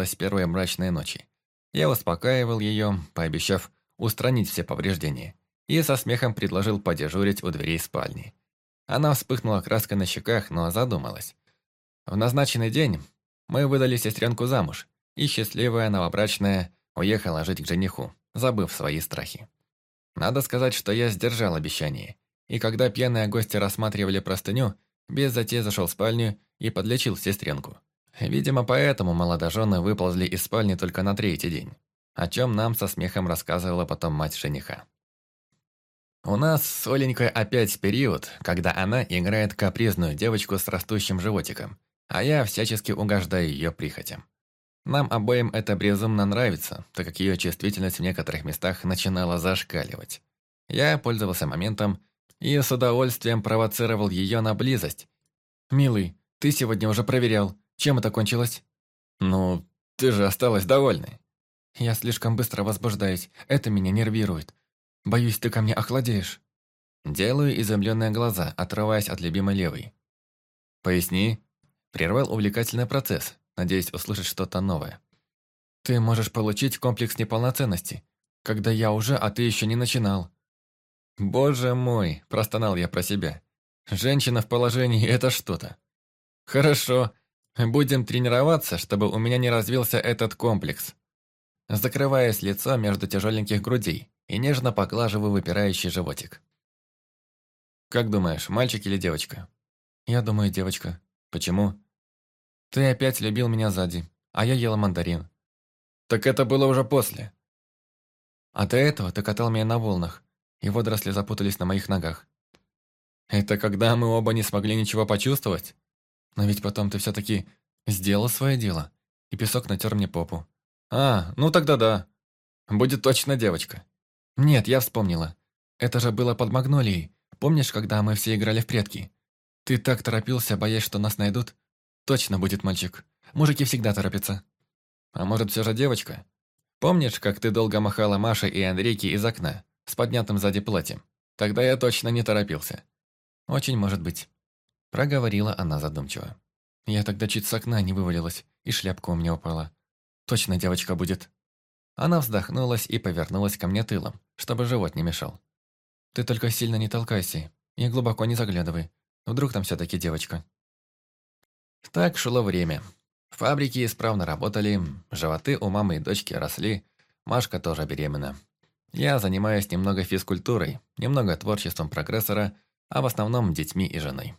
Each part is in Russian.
с первой мрачной ночи. Я успокаивал ее, пообещав устранить все повреждения, и со смехом предложил подежурить у дверей спальни. Она вспыхнула краской на щеках, но задумалась. В назначенный день мы выдали сестренку замуж, и счастливая новобрачная уехала жить к жениху, забыв свои страхи. Надо сказать, что я сдержал обещание, и когда пьяные гости рассматривали простыню, без затей зашел в спальню и подлечил сестренку. Видимо, поэтому молодожены выползли из спальни только на третий день, о чем нам со смехом рассказывала потом мать жениха. У нас с Оленькой опять период, когда она играет капризную девочку с растущим животиком, а я всячески угождаю ее прихотям. Нам обоим это безумно нравится, так как ее чувствительность в некоторых местах начинала зашкаливать. Я пользовался моментом и с удовольствием провоцировал ее на близость. «Милый, ты сегодня уже проверял, чем это кончилось?» «Ну, ты же осталась довольной». «Я слишком быстро возбуждаюсь, это меня нервирует. Боюсь, ты ко мне охладеешь». Делаю изумленные глаза, отрываясь от любимой левой. «Поясни». Прервал увлекательный процесс, надеясь услышать что-то новое. «Ты можешь получить комплекс неполноценности, когда я уже, а ты еще не начинал». «Боже мой!» – простонал я про себя. «Женщина в положении – это что-то». «Хорошо, будем тренироваться, чтобы у меня не развился этот комплекс». Закрываясь лицо между тяжеленьких грудей и нежно поглаживаю выпирающий животик. «Как думаешь, мальчик или девочка?» «Я думаю, девочка. Почему?» Ты опять любил меня сзади, а я ела мандарин. Так это было уже после. А до этого ты катал меня на волнах, и водоросли запутались на моих ногах. Это когда мы оба не смогли ничего почувствовать? Но ведь потом ты все-таки сделал свое дело, и песок натер мне попу. А, ну тогда да. Будет точно девочка. Нет, я вспомнила. Это же было под Магнолией. Помнишь, когда мы все играли в предки? Ты так торопился, боясь, что нас найдут, Точно будет мальчик. Мужики всегда торопятся. А может, все же девочка? Помнишь, как ты долго махала Маше и Андрейке из окна, с поднятым сзади платьем? Тогда я точно не торопился. Очень может быть. Проговорила она задумчиво. Я тогда чуть с окна не вывалилась, и шляпка у меня упала. Точно девочка будет. Она вздохнулась и повернулась ко мне тылом, чтобы живот не мешал. Ты только сильно не толкайся и глубоко не заглядывай. Вдруг там все-таки девочка. Так шло время. Фабрики исправно работали, животы у мамы и дочки росли, Машка тоже беременна. Я занимаюсь немного физкультурой, немного творчеством прогрессора, а в основном детьми и женой.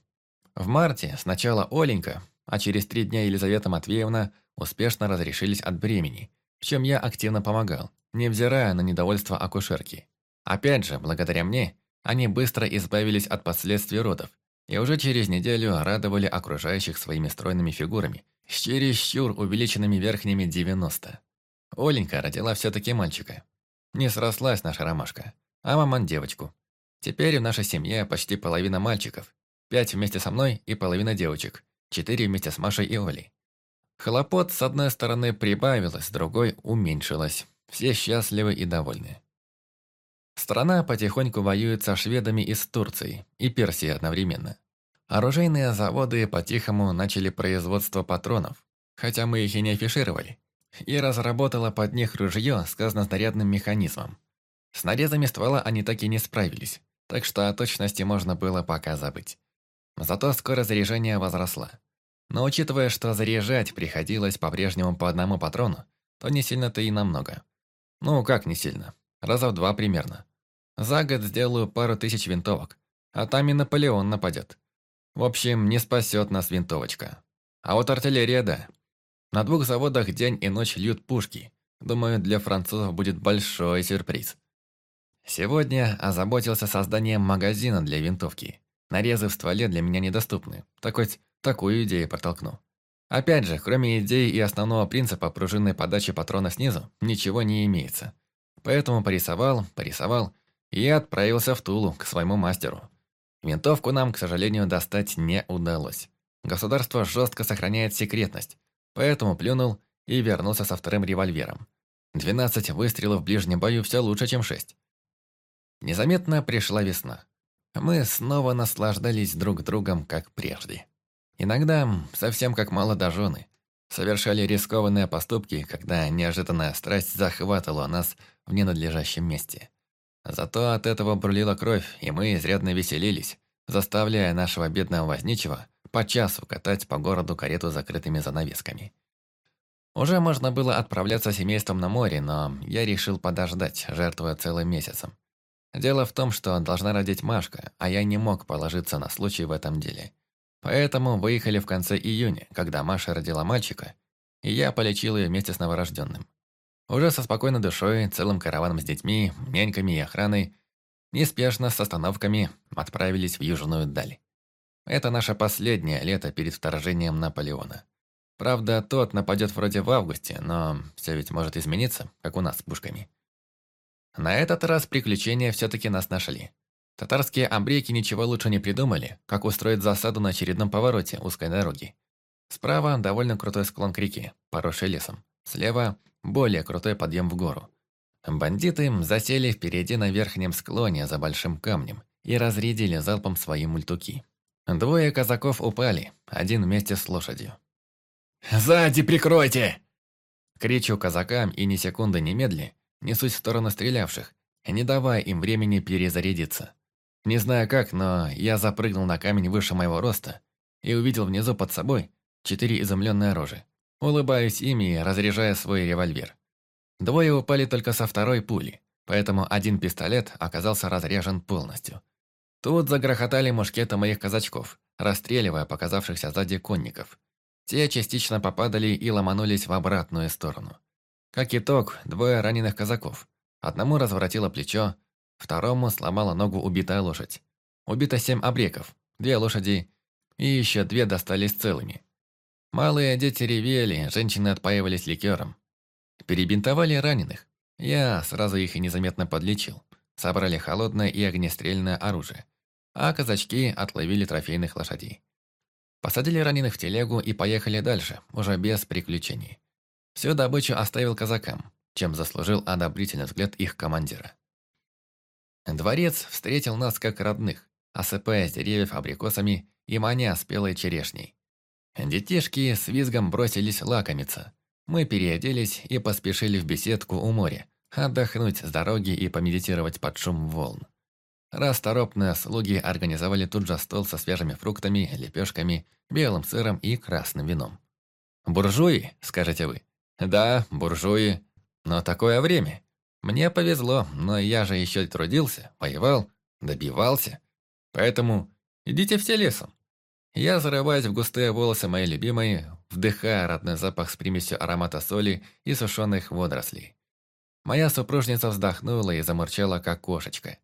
В марте сначала Оленька, а через три дня Елизавета Матвеевна успешно разрешились от бремени, в чем я активно помогал, невзирая на недовольство акушерки. Опять же, благодаря мне, они быстро избавились от последствий родов и уже через неделю радовали окружающих своими стройными фигурами, с чересчур увеличенными верхними 90. Оленька родила все-таки мальчика. Не срослась наша ромашка, а маман девочку. Теперь в нашей семье почти половина мальчиков, пять вместе со мной и половина девочек, четыре вместе с Машей и Олей. Хлопот с одной стороны прибавилось, с другой уменьшилось. Все счастливы и довольны. Страна потихоньку воюет со шведами из Турции и Персии одновременно. Оружейные заводы по-тихому начали производство патронов, хотя мы их и не афишировали, и разработала под них ружье с казноснарядным механизмом. С нарезами ствола они так и не справились, так что о точности можно было пока забыть. Зато скорость заряжения возросла. Но учитывая, что заряжать приходилось по-прежнему по одному патрону, то не сильно-то и намного. Ну, как не сильно? Раза в два примерно. За год сделаю пару тысяч винтовок, а там и Наполеон нападет. В общем, не спасет нас винтовочка. А вот артиллерия, да. На двух заводах день и ночь льют пушки. Думаю, для французов будет большой сюрприз. Сегодня озаботился созданием магазина для винтовки. Нарезы в стволе для меня недоступны, так хоть такую идею протолкну. Опять же, кроме идеи и основного принципа пружинной подачи патрона снизу, ничего не имеется. Поэтому порисовал, порисовал и отправился в Тулу к своему мастеру. Винтовку нам, к сожалению, достать не удалось. Государство жестко сохраняет секретность, поэтому плюнул и вернулся со вторым револьвером. 12 выстрелов в ближнем бою все лучше, чем 6. Незаметно пришла весна. Мы снова наслаждались друг другом, как прежде. Иногда совсем как молодожены. совершали рискованные поступки, когда неожиданная страсть захватывала нас в ненадлежащем месте. Зато от этого бурлила кровь, и мы изрядно веселились, заставляя нашего бедного возничего по часу катать по городу карету с закрытыми занавесками. Уже можно было отправляться семейством на море, но я решил подождать, жертвуя целым месяцем. Дело в том, что должна родить Машка, а я не мог положиться на случай в этом деле. Поэтому выехали в конце июня, когда Маша родила мальчика, и я полечил ее вместе с новорожденным. Уже со спокойной душой, целым караваном с детьми, няньками и охраной, неспешно с остановками отправились в Южную Даль. Это наше последнее лето перед вторжением Наполеона. Правда, тот нападет вроде в августе, но все ведь может измениться, как у нас с пушками. На этот раз приключения все-таки нас нашли. Татарские амбрейки ничего лучше не придумали, как устроить засаду на очередном повороте узкой дороги. Справа довольно крутой склон к реке, поросший лесом. Слева – более крутой подъем в гору. Бандиты засели впереди на верхнем склоне за большим камнем и разрядили залпом свои мультуки. Двое казаков упали, один вместе с лошадью. «Сзади прикройте!» Кричу казакам и ни секунды не медли, несусь в сторону стрелявших, не давая им времени перезарядиться. Не знаю как, но я запрыгнул на камень выше моего роста и увидел внизу под собой четыре изумленные рожи. Улыбаюсь ими, разряжая свой револьвер. Двое упали только со второй пули, поэтому один пистолет оказался разряжен полностью. Тут загрохотали мушкеты моих казачков, расстреливая показавшихся сзади конников. Те частично попадали и ломанулись в обратную сторону. Как итог, двое раненых казаков. Одному разворотило плечо, второму сломала ногу убитая лошадь. Убито семь обреков, две лошади и еще две достались целыми. Малые дети ревели, женщины отпаивались ликером. Перебинтовали раненых. Я сразу их и незаметно подлечил. Собрали холодное и огнестрельное оружие. А казачки отловили трофейных лошадей. Посадили раненых в телегу и поехали дальше, уже без приключений. Всю добычу оставил казакам, чем заслужил одобрительный взгляд их командира. Дворец встретил нас как родных, осыпая с деревьев абрикосами и маня спелой черешней. Детишки с визгом бросились лакомиться. Мы переоделись и поспешили в беседку у моря, отдохнуть с дороги и помедитировать под шум волн. Расторопные слуги организовали тут же стол со свежими фруктами, лепешками, белым сыром и красным вином. «Буржуи?» – скажете вы. «Да, буржуи. Но такое время. Мне повезло, но я же еще трудился, воевал, добивался. Поэтому идите все лесом». Я зарываюсь в густые волосы моей любимой, вдыхая родной запах с примесью аромата соли и сушеных водорослей. Моя супружница вздохнула и замурчала, как кошечка.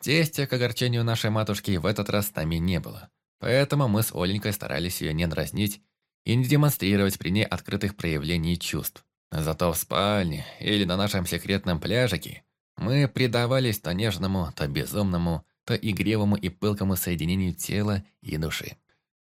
Тестя, к огорчению нашей матушки, в этот раз с нами не было. Поэтому мы с Оленькой старались ее не дразнить и не демонстрировать при ней открытых проявлений чувств. Зато в спальне или на нашем секретном пляжике мы предавались то нежному, то безумному, то игривому и пылкому соединению тела и души.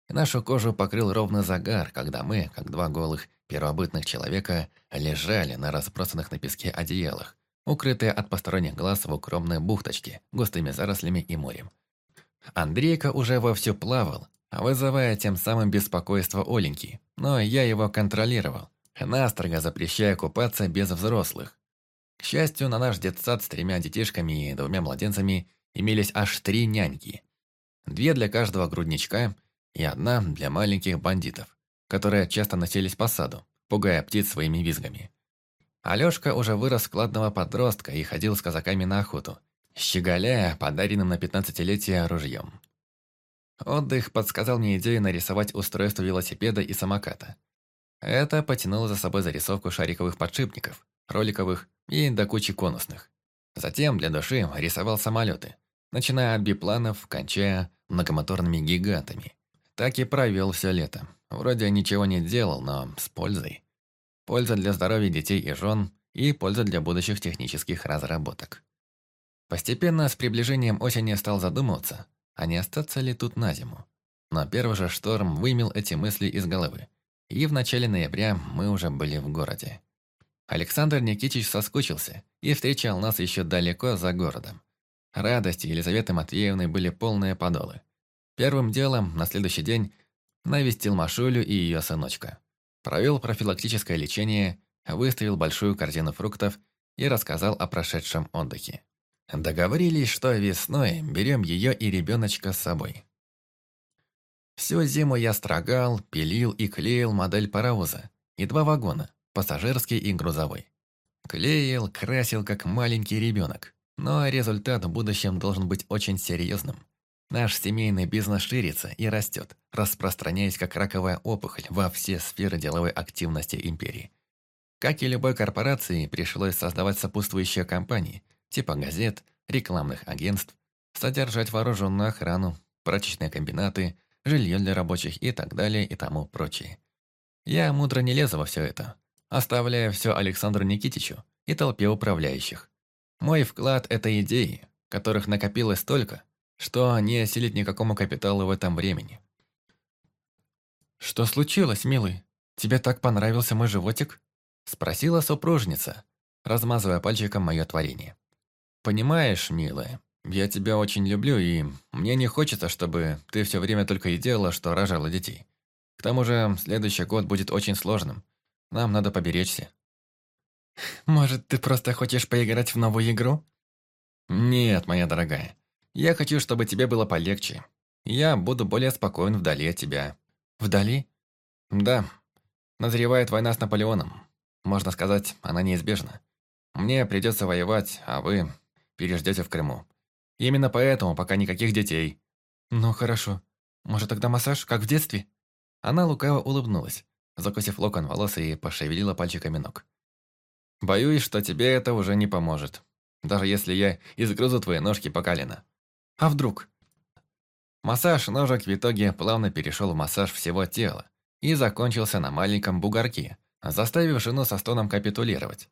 Нашу кожу покрыл ровный загар, когда мы, как два голых первобытных человека, лежали на разбросанных на песке одеялах, укрытые от посторонних глаз в укромной бухточке, густыми зарослями и морем. Андрейка уже вовсю плавал, вызывая тем самым беспокойство Оленьки, но я его контролировал, настрого запрещая купаться без взрослых. К счастью, на наш детсад с тремя детишками и двумя младенцами имелись аж три няньки. Две для каждого грудничка и одна для маленьких бандитов, которые часто носились по саду, пугая птиц своими визгами. Алёшка уже вырос складного подростка и ходил с казаками на охоту, щеголяя подаренным на пятнадцатилетие ружьем. Отдых подсказал мне идею нарисовать устройство велосипеда и самоката. Это потянуло за собой зарисовку шариковых подшипников, роликовых и до кучи конусных. Затем для души рисовал самолеты, начиная от бипланов, кончая многомоторными гигантами. Так и провел все лето. Вроде ничего не делал, но с пользой. Польза для здоровья детей и жен, и польза для будущих технических разработок. Постепенно с приближением осени стал задумываться, а не остаться ли тут на зиму. Но первый же шторм вымел эти мысли из головы. И в начале ноября мы уже были в городе. Александр Никитич соскучился и встречал нас еще далеко за городом. Радости Елизаветы Матвеевны были полные подолы. Первым делом, на следующий день, навестил Машулю и ее сыночка. Провел профилактическое лечение, выставил большую корзину фруктов и рассказал о прошедшем отдыхе. Договорились, что весной берем ее и ребеночка с собой. Всю зиму я строгал, пилил и клеил модель паровоза и два вагона, пассажирский и грузовой. Клеил, красил, как маленький ребенок. Но результат в будущем должен быть очень серьезным. Наш семейный бизнес ширится и растет, распространяясь как раковая опухоль во все сферы деловой активности империи. Как и любой корпорации, пришлось создавать сопутствующие компании, типа газет, рекламных агентств, содержать вооруженную охрану, прачечные комбинаты, жилье для рабочих и так далее и тому прочее. Я мудро не лезу во все это, оставляя все Александру Никитичу и толпе управляющих. Мой вклад – это идеи, которых накопилось столько, что не осилить никакому капиталу в этом времени. «Что случилось, милый? Тебе так понравился мой животик?» – спросила супружница, размазывая пальчиком мое творение. «Понимаешь, милая, я тебя очень люблю, и мне не хочется, чтобы ты все время только и делала, что рожала детей. К тому же, следующий год будет очень сложным. Нам надо поберечься». «Может, ты просто хочешь поиграть в новую игру?» «Нет, моя дорогая. Я хочу, чтобы тебе было полегче. Я буду более спокоен вдали от тебя». «Вдали?» «Да. Назревает война с Наполеоном. Можно сказать, она неизбежна. Мне придется воевать, а вы переждете в Крыму. Именно поэтому пока никаких детей». «Ну, хорошо. Может, тогда массаж, как в детстве?» Она лукаво улыбнулась, закусив локон волос и пошевелила пальчиками ног. «Боюсь, что тебе это уже не поможет, даже если я изгрызу твои ножки по колено. А вдруг?» Массаж ножек в итоге плавно перешел в массаж всего тела и закончился на маленьком бугорке, заставив жену со стоном капитулировать.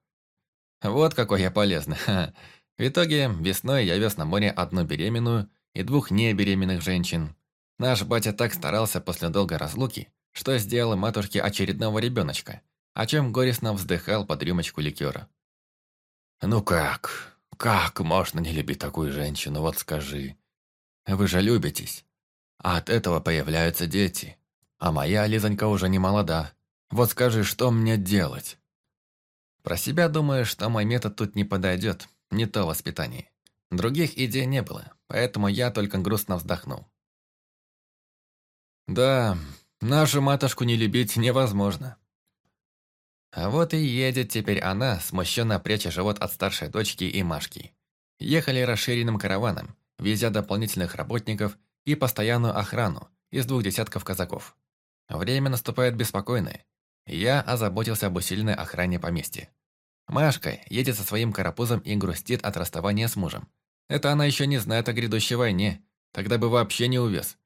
«Вот какой я полезный. В итоге весной я вез на море одну беременную и двух небеременных женщин. Наш батя так старался после долгой разлуки, что сделал матушке очередного ребеночка, о чем горестно вздыхал под рюмочку ликера. «Ну как? Как можно не любить такую женщину, вот скажи? Вы же любитесь. А от этого появляются дети. А моя Лизонька уже не молода. Вот скажи, что мне делать?» Про себя думаю, что мой метод тут не подойдет, не то воспитание. Других идей не было, поэтому я только грустно вздохнул. Да, нашу матушку не любить невозможно. А вот и едет теперь она, смущенно пряча живот от старшей дочки и Машки. Ехали расширенным караваном, везя дополнительных работников и постоянную охрану из двух десятков казаков. Время наступает беспокойное. Я озаботился об усиленной охране поместья. Машка едет со своим карапузом и грустит от расставания с мужем. Это она еще не знает о грядущей войне, тогда бы вообще не увез.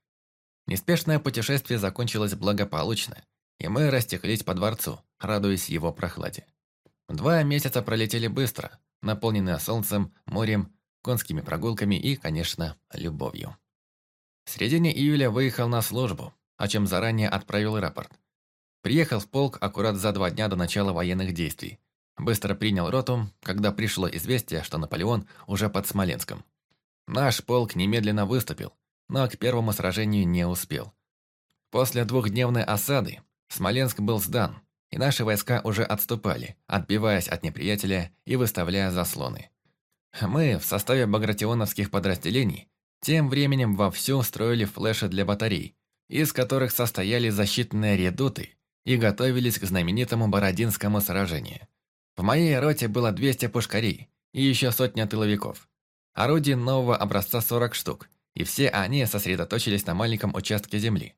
Неспешное путешествие закончилось благополучно, и мы растеклись по дворцу, радуясь его прохладе. Два месяца пролетели быстро, наполненные солнцем, морем, конскими прогулками и, конечно, любовью. В середине июля выехал на службу, о чем заранее отправил рапорт. Приехал в полк аккурат за два дня до начала военных действий. Быстро принял роту, когда пришло известие, что Наполеон уже под Смоленском. Наш полк немедленно выступил, но к первому сражению не успел. После двухдневной осады Смоленск был сдан, и наши войска уже отступали, отбиваясь от неприятеля и выставляя заслоны. Мы в составе багратионовских подразделений тем временем вовсю строили флеши для батарей, из которых состояли защитные редуты и готовились к знаменитому Бородинскому сражению. В моей роте было 200 пушкарей и еще сотня тыловиков. Орудий нового образца 40 штук, и все они сосредоточились на маленьком участке земли.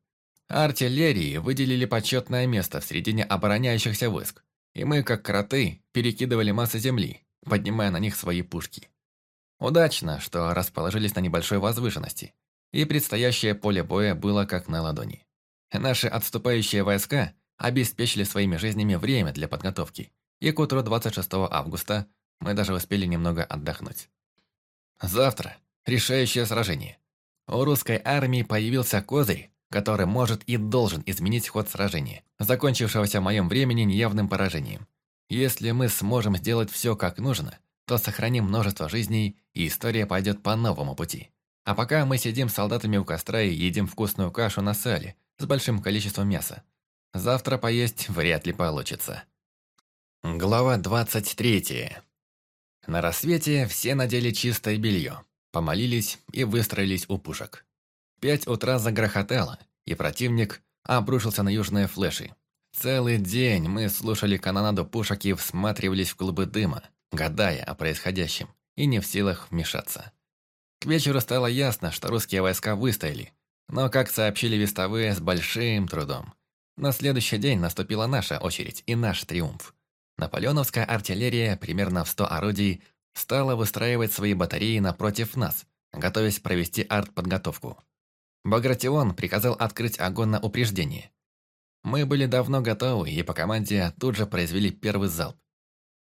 Артиллерии выделили почетное место в середине обороняющихся войск, и мы, как кроты, перекидывали массы земли, поднимая на них свои пушки. Удачно, что расположились на небольшой возвышенности, и предстоящее поле боя было как на ладони. Наши отступающие войска обеспечили своими жизнями время для подготовки, и к утру 26 августа мы даже успели немного отдохнуть. Завтра решающее сражение. У русской армии появился козырь, который может и должен изменить ход сражения, закончившегося в моем времени неявным поражением. Если мы сможем сделать все как нужно, то сохраним множество жизней, и история пойдет по новому пути. А пока мы сидим с солдатами у костра и едим вкусную кашу на сале с большим количеством мяса. Завтра поесть вряд ли получится. Глава 23. На рассвете все надели чистое белье, помолились и выстроились у пушек. Пять утра загрохотало, и противник обрушился на южные флеши. Целый день мы слушали канонаду пушек и всматривались в клубы дыма, гадая о происходящем, и не в силах вмешаться. К вечеру стало ясно, что русские войска выстояли, но, как сообщили вестовые, с большим трудом. На следующий день наступила наша очередь и наш триумф. Наполеоновская артиллерия, примерно в 100 орудий, стала выстраивать свои батареи напротив нас, готовясь провести артподготовку. Багратион приказал открыть огонь на упреждение. Мы были давно готовы и по команде тут же произвели первый залп.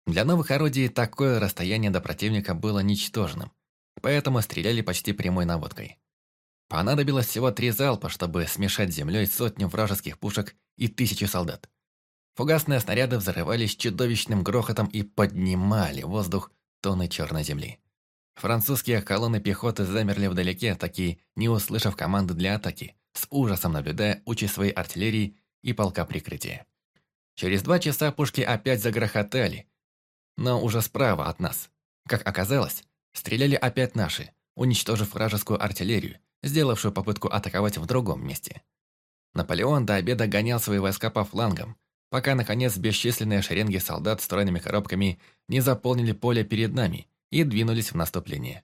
Для новых орудий такое расстояние до противника было ничтожным, поэтому стреляли почти прямой наводкой. Понадобилось всего три залпа, чтобы смешать землей сотню вражеских пушек и тысячу солдат. Фугасные снаряды взрывались чудовищным грохотом и поднимали воздух тонны черной земли. Французские колонны пехоты замерли вдалеке, такие, не услышав команды для атаки, с ужасом наблюдая участь своей артиллерии и полка прикрытия. Через два часа пушки опять загрохотали, но уже справа от нас. Как оказалось, стреляли опять наши, уничтожив вражескую артиллерию, сделавшую попытку атаковать в другом месте. Наполеон до обеда гонял свои войска по флангам, пока, наконец, бесчисленные шеренги солдат с тройными коробками не заполнили поле перед нами и двинулись в наступление.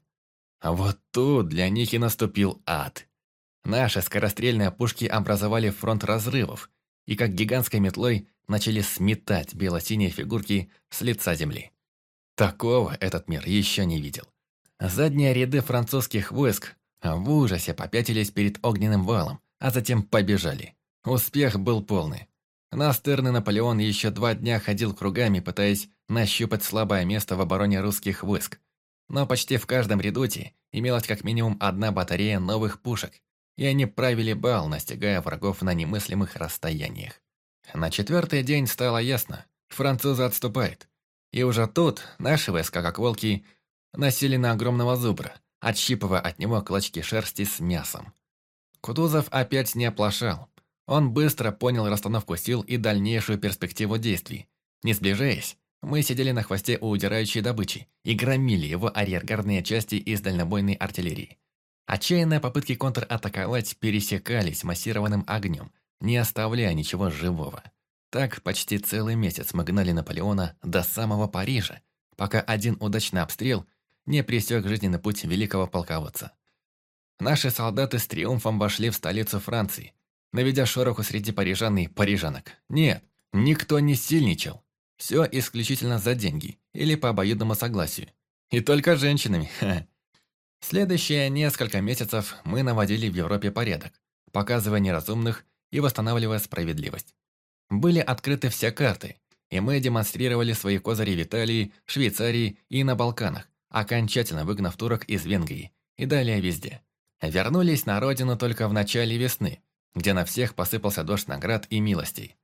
А вот тут для них и наступил ад. Наши скорострельные пушки образовали фронт разрывов и как гигантской метлой начали сметать бело-синие фигурки с лица земли. Такого этот мир еще не видел. Задние ряды французских войск в ужасе попятились перед огненным валом, а затем побежали. Успех был полный. Настырный Наполеон еще два дня ходил кругами, пытаясь нащупать слабое место в обороне русских войск. Но почти в каждом редуте имелась как минимум одна батарея новых пушек, и они правили бал, настигая врагов на немыслимых расстояниях. На четвертый день стало ясно, французы отступают. И уже тут наши войска, как волки, носили на огромного зубра, отщипывая от него клочки шерсти с мясом. Кутузов опять не оплошал. Он быстро понял расстановку сил и дальнейшую перспективу действий. Не сближаясь, мы сидели на хвосте у удирающей добычи и громили его арьергардные части из дальнобойной артиллерии. Отчаянные попытки контратаковать пересекались массированным огнем, не оставляя ничего живого. Так почти целый месяц мы гнали Наполеона до самого Парижа, пока один удачный обстрел не пресек жизненный путь великого полководца. Наши солдаты с триумфом вошли в столицу Франции, наведя шороху среди парижан и парижанок. Нет, никто не сильничал. Все исключительно за деньги или по обоюдному согласию. И только женщинами. Следующие несколько месяцев мы наводили в Европе порядок, показывая неразумных и восстанавливая справедливость. Были открыты все карты, и мы демонстрировали свои козыри в Италии, Швейцарии и на Балканах, окончательно выгнав турок из Венгрии и далее везде. Вернулись на родину только в начале весны, где на всех посыпался дождь наград и милостей.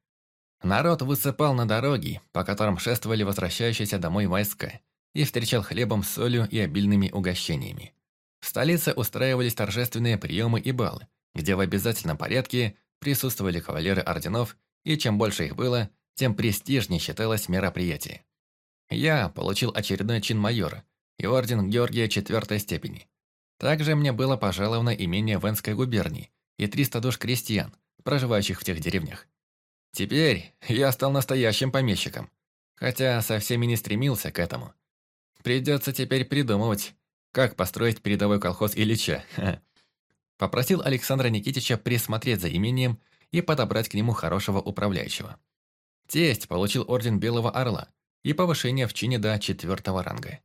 Народ высыпал на дороги, по которым шествовали возвращающиеся домой войска, и встречал хлебом, солью и обильными угощениями. В столице устраивались торжественные приемы и балы, где в обязательном порядке присутствовали кавалеры орденов, и чем больше их было, тем престижнее считалось мероприятие. Я получил очередной чин майора и орден Георгия четвертой степени. Также мне было пожаловано имение Венской губернии и 300 душ крестьян, проживающих в тех деревнях. Теперь я стал настоящим помещиком, хотя совсем и не стремился к этому. Придется теперь придумывать, как построить передовой колхоз Ильича? Попросил Александра Никитича присмотреть за имением и подобрать к нему хорошего управляющего. Тесть получил орден Белого Орла и повышение в чине до четвертого ранга.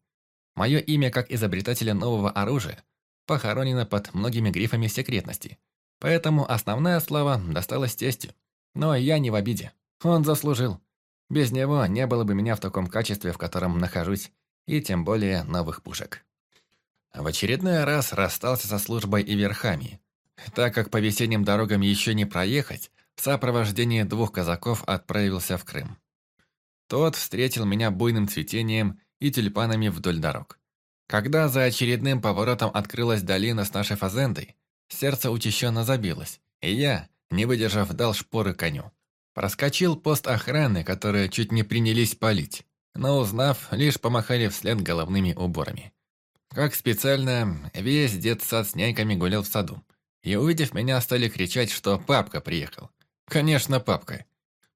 Мое имя как изобретателя нового оружия похоронено под многими грифами секретности, поэтому основная слава досталась тестю. Но я не в обиде. Он заслужил. Без него не было бы меня в таком качестве, в котором нахожусь, и тем более новых пушек. В очередной раз расстался со службой и верхами. Так как по весенним дорогам еще не проехать, в сопровождении двух казаков отправился в Крым. Тот встретил меня буйным цветением и тюльпанами вдоль дорог. Когда за очередным поворотом открылась долина с нашей фазендой, сердце учащенно забилось, и я, не выдержав, дал шпоры коню. Проскочил пост охраны, которые чуть не принялись палить, но узнав, лишь помахали вслед головными уборами. Как специально, весь детсад с няньками гулял в саду. И увидев меня, стали кричать, что папка приехал. Конечно, папка.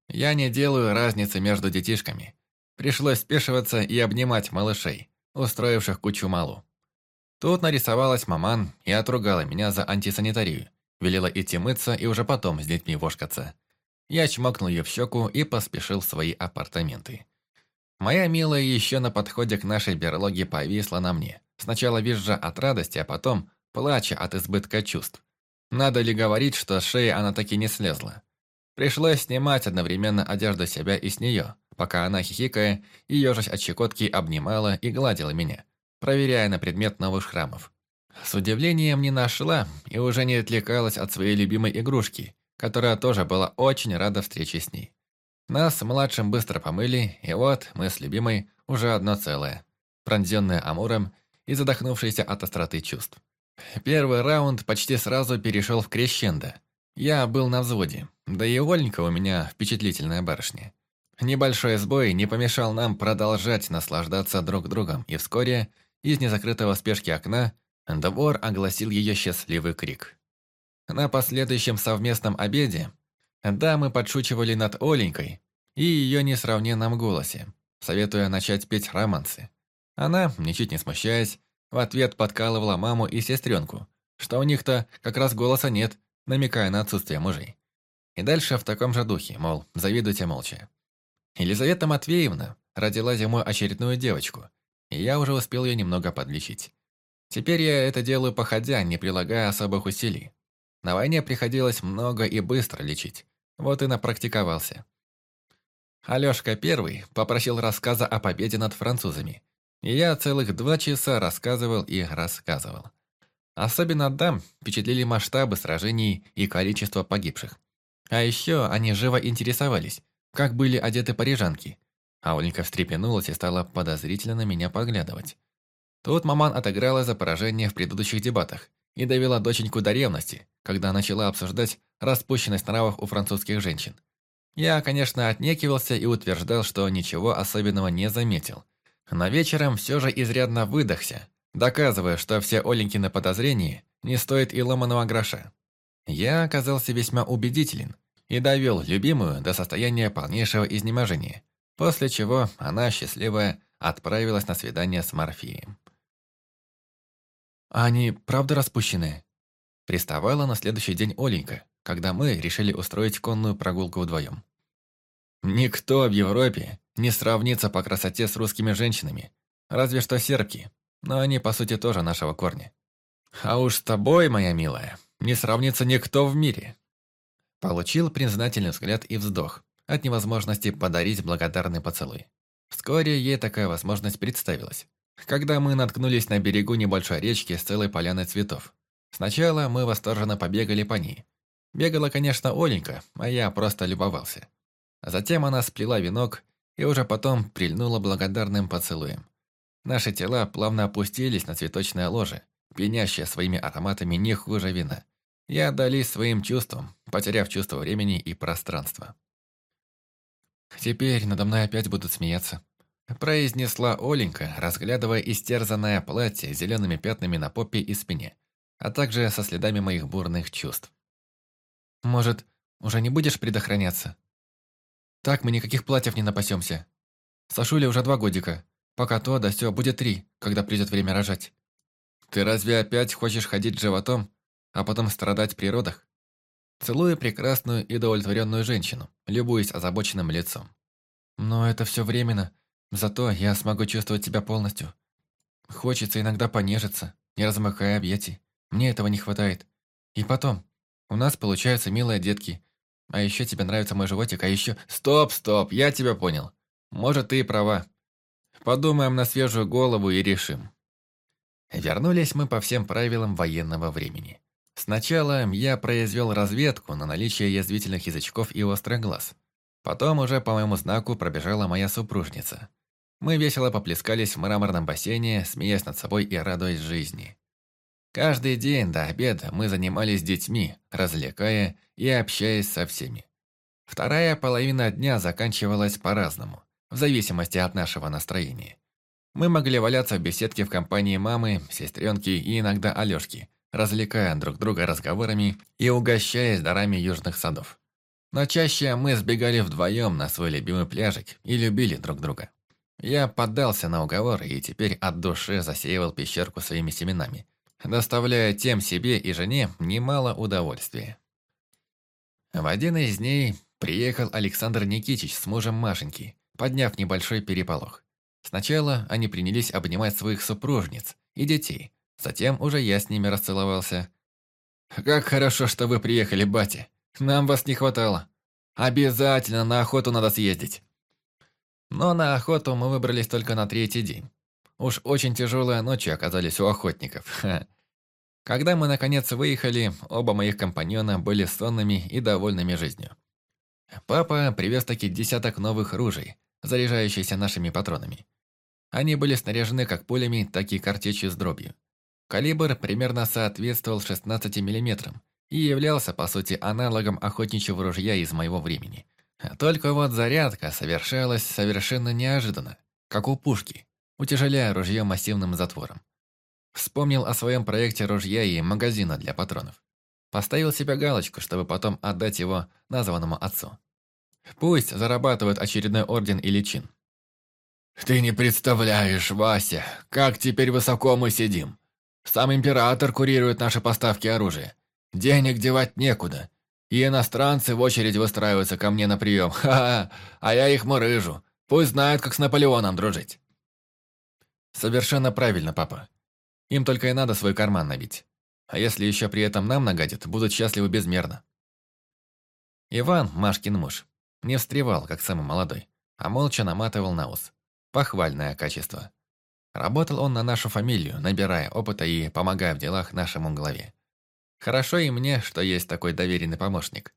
Я не делаю разницы между детишками. Пришлось спешиваться и обнимать малышей, устроивших кучу малу. Тут нарисовалась маман и отругала меня за антисанитарию. Велела идти мыться и уже потом с детьми вошкаться. Я чмокнул ее в щеку и поспешил в свои апартаменты. Моя милая еще на подходе к нашей берлоге повисла на мне. Сначала визжа от радости, а потом плача от избытка чувств. Надо ли говорить, что с шеи она таки не слезла? Пришлось снимать одновременно одежду себя и с нее, пока она, хихикая и ежась от щекотки, обнимала и гладила меня, проверяя на предмет новых шрамов. С удивлением не нашла и уже не отвлекалась от своей любимой игрушки, которая тоже была очень рада встрече с ней. Нас с младшим быстро помыли, и вот мы с любимой уже одно целое, пронзенное амуром и задохнувшийся от остроты чувств. Первый раунд почти сразу перешел в крещендо. Я был на взводе, да и Оленька у меня впечатлительная барышня. Небольшой сбой не помешал нам продолжать наслаждаться друг другом, и вскоре из незакрытого спешки окна двор огласил ее счастливый крик. На последующем совместном обеде дамы подшучивали над Оленькой и ее несравненном голосе, советуя начать петь романсы. Она, ничуть не смущаясь, в ответ подкалывала маму и сестренку, что у них-то как раз голоса нет, намекая на отсутствие мужей. И дальше в таком же духе, мол, завидуйте молча. Елизавета Матвеевна родила зимой очередную девочку, я уже успел ее немного подлечить. Теперь я это делаю походя, не прилагая особых усилий. На войне приходилось много и быстро лечить, вот и напрактиковался. Алёшка Первый попросил рассказа о победе над французами, и я целых два часа рассказывал и рассказывал. Особенно дам впечатлили масштабы сражений и количество погибших. А еще они живо интересовались, как были одеты парижанки. А Оленька встрепенулась и стала подозрительно на меня поглядывать. Тут маман отыграла за поражение в предыдущих дебатах и довела доченьку до ревности, когда начала обсуждать распущенность нравов у французских женщин. Я, конечно, отнекивался и утверждал, что ничего особенного не заметил – но вечером все же изрядно выдохся, доказывая, что все Оленькины подозрения не стоят и ломаного гроша. Я оказался весьма убедителен и довел любимую до состояния полнейшего изнеможения, после чего она, счастливая, отправилась на свидание с Морфеем. «А они правда распущенные?» Приставала на следующий день Оленька, когда мы решили устроить конную прогулку вдвоем. «Никто в Европе не сравнится по красоте с русскими женщинами. Разве что сербки, но они, по сути, тоже нашего корня. А уж с тобой, моя милая, не сравнится никто в мире. Получил признательный взгляд и вздох от невозможности подарить благодарный поцелуй. Вскоре ей такая возможность представилась, когда мы наткнулись на берегу небольшой речки с целой поляной цветов. Сначала мы восторженно побегали по ней. Бегала, конечно, Оленька, а я просто любовался. Затем она сплела венок и уже потом прильнула благодарным поцелуем. Наши тела плавно опустились на цветочное ложе, пьянящее своими ароматами не хуже вина, и отдались своим чувствам, потеряв чувство времени и пространства. «Теперь надо мной опять будут смеяться», произнесла Оленька, разглядывая истерзанное платье с зелеными пятнами на попе и спине, а также со следами моих бурных чувств. «Может, уже не будешь предохраняться?» Так мы никаких платьев не напасемся. Сашуле уже два годика. Пока то да сё будет три, когда придет время рожать. Ты разве опять хочешь ходить животом, а потом страдать при родах? Целую прекрасную и удовлетворенную женщину, любуясь озабоченным лицом. Но это все временно, зато я смогу чувствовать себя полностью. Хочется иногда понежиться, не размыкая объятий. Мне этого не хватает. И потом, у нас получаются милые детки, а еще тебе нравится мой животик, а еще... Стоп, стоп, я тебя понял. Может, ты и права. Подумаем на свежую голову и решим. Вернулись мы по всем правилам военного времени. Сначала я произвел разведку на наличие язвительных язычков и острых глаз. Потом уже по моему знаку пробежала моя супружница. Мы весело поплескались в мраморном бассейне, смеясь над собой и радуясь жизни. Каждый день до обеда мы занимались детьми, развлекая и общаясь со всеми. Вторая половина дня заканчивалась по-разному, в зависимости от нашего настроения. Мы могли валяться в беседке в компании мамы, сестренки и иногда Алёшки, развлекая друг друга разговорами и угощаясь дарами южных садов. Но чаще мы сбегали вдвоем на свой любимый пляжик и любили друг друга. Я поддался на уговор и теперь от души засеивал пещерку своими семенами, доставляя тем себе и жене немало удовольствия. В один из дней приехал Александр Никитич с мужем Машеньки, подняв небольшой переполох. Сначала они принялись обнимать своих супружниц и детей, затем уже я с ними расцеловался. «Как хорошо, что вы приехали, батя. Нам вас не хватало. Обязательно на охоту надо съездить». Но на охоту мы выбрались только на третий день. Уж очень тяжелые ночи оказались у охотников. Когда мы наконец выехали, оба моих компаньона были сонными и довольными жизнью. Папа привез таки десяток новых ружей, заряжающихся нашими патронами. Они были снаряжены как пулями, так и картечью с дробью. Калибр примерно соответствовал 16 мм и являлся, по сути, аналогом охотничьего ружья из моего времени. Только вот зарядка совершалась совершенно неожиданно, как у пушки, утяжеляя ружье массивным затвором. Вспомнил о своем проекте ружья и магазина для патронов. Поставил себе галочку, чтобы потом отдать его названному отцу. Пусть зарабатывает очередной орден или чин. «Ты не представляешь, Вася, как теперь высоко мы сидим. Сам император курирует наши поставки оружия. Денег девать некуда. И иностранцы в очередь выстраиваются ко мне на прием. Ха-ха, а я их мурыжу. Пусть знают, как с Наполеоном дружить». «Совершенно правильно, папа. Им только и надо свой карман набить. А если еще при этом нам нагадят, будут счастливы безмерно». Иван, Машкин муж, не встревал, как самый молодой, а молча наматывал на ус. Похвальное качество. Работал он на нашу фамилию, набирая опыта и помогая в делах нашему главе. Хорошо и мне, что есть такой доверенный помощник.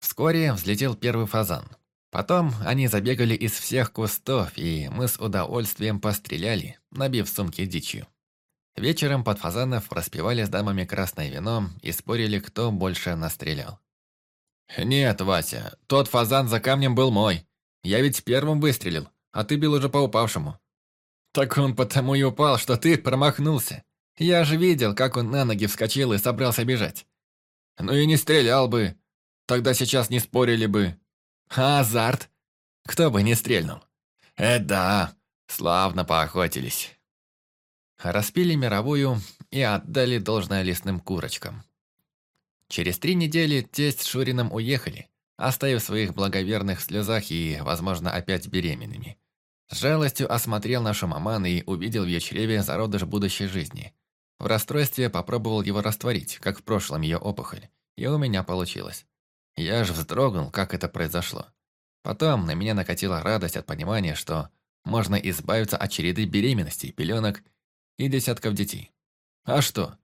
Вскоре взлетел первый фазан. Потом они забегали из всех кустов, и мы с удовольствием постреляли, набив сумки дичью. Вечером под фазанов распивали с дамами красное вино и спорили, кто больше настрелял. «Нет, Вася, тот фазан за камнем был мой. Я ведь первым выстрелил, а ты бил уже по упавшему». «Так он потому и упал, что ты промахнулся. Я же видел, как он на ноги вскочил и собрался бежать. Ну и не стрелял бы. Тогда сейчас не спорили бы. А азарт? Кто бы не стрельнул. Э, да, славно поохотились. Распили мировую и отдали должное лесным курочкам. Через три недели тесть с Шурином уехали, оставив своих благоверных в слезах и, возможно, опять беременными. С жалостью осмотрел нашу маман и увидел в ее чреве зародыш будущей жизни. В расстройстве попробовал его растворить, как в прошлом ее опухоль, и у меня получилось. Я же вздрогнул, как это произошло. Потом на меня накатила радость от понимания, что можно избавиться от череды беременностей, пеленок и десятков детей. А что?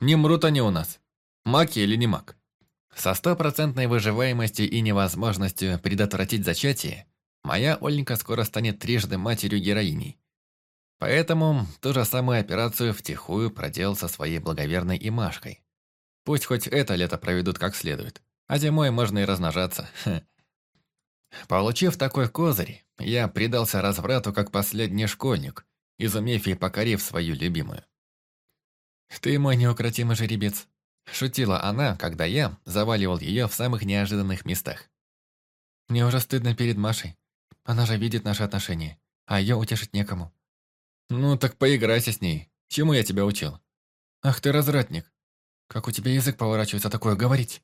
Не мрут они у нас. Маки или не мак? Со стопроцентной выживаемостью и невозможностью предотвратить зачатие, моя Оленька скоро станет трижды матерью-героиней, Поэтому ту же самую операцию втихую проделал со своей благоверной Имашкой. Пусть хоть это лето проведут как следует, а зимой можно и размножаться. Получив такой козырь, я предался разврату как последний школьник, изумев и покорив свою любимую. «Ты мой неукротимый жеребец», – шутила она, когда я заваливал ее в самых неожиданных местах. «Мне уже стыдно перед Машей. Она же видит наши отношения, а ее утешить некому. «Ну, так поиграйся с ней. Чему я тебя учил?» «Ах ты развратник! Как у тебя язык поворачивается такое говорить?»